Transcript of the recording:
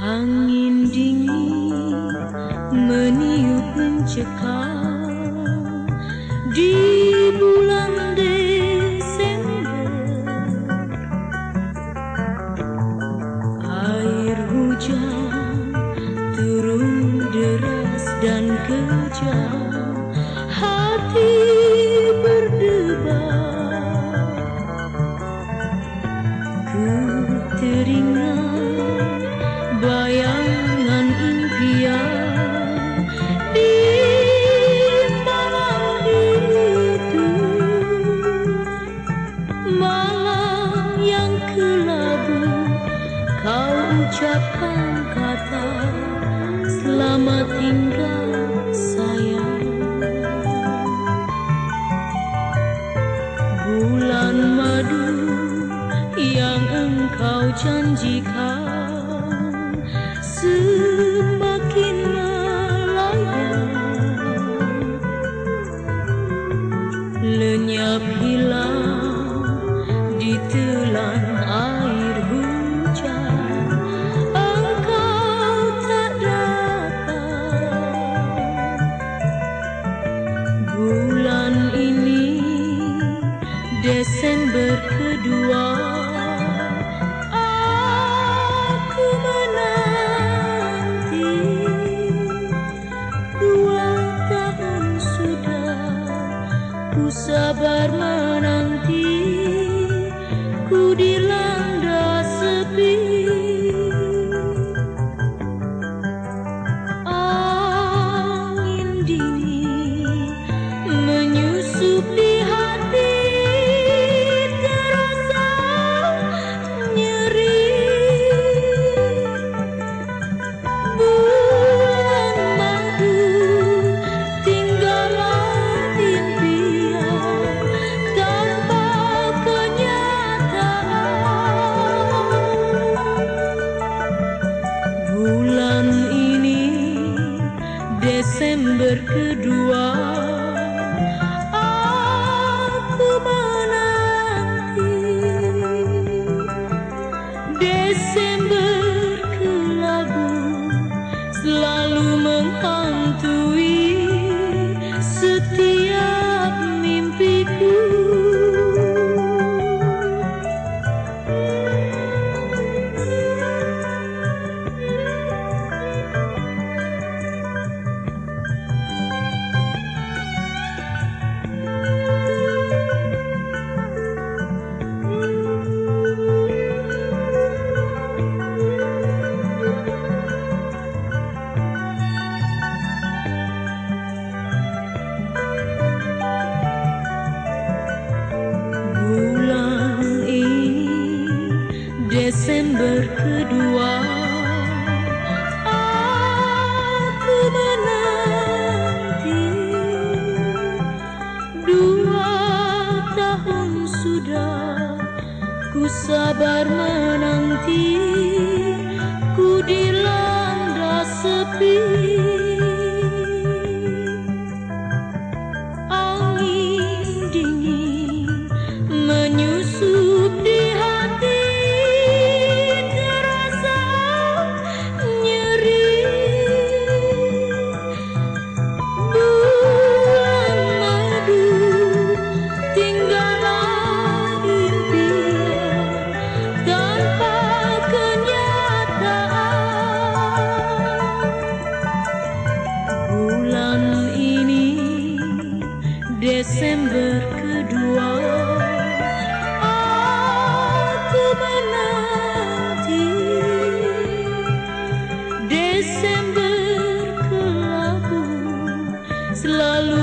Angin dingin meniup mencekam di bulan Desember. Air hujan turun deras dan kejam, hati berdebar. Ucapkan kata selamat tinggal sayang. Bulan madu yang engkau janjikan semakin melayang. Lenyap hilang di telan air ku sabar menanti Desember Desember kedua. Aku menanti Dua tahun sudah Ku sabar menanti selalu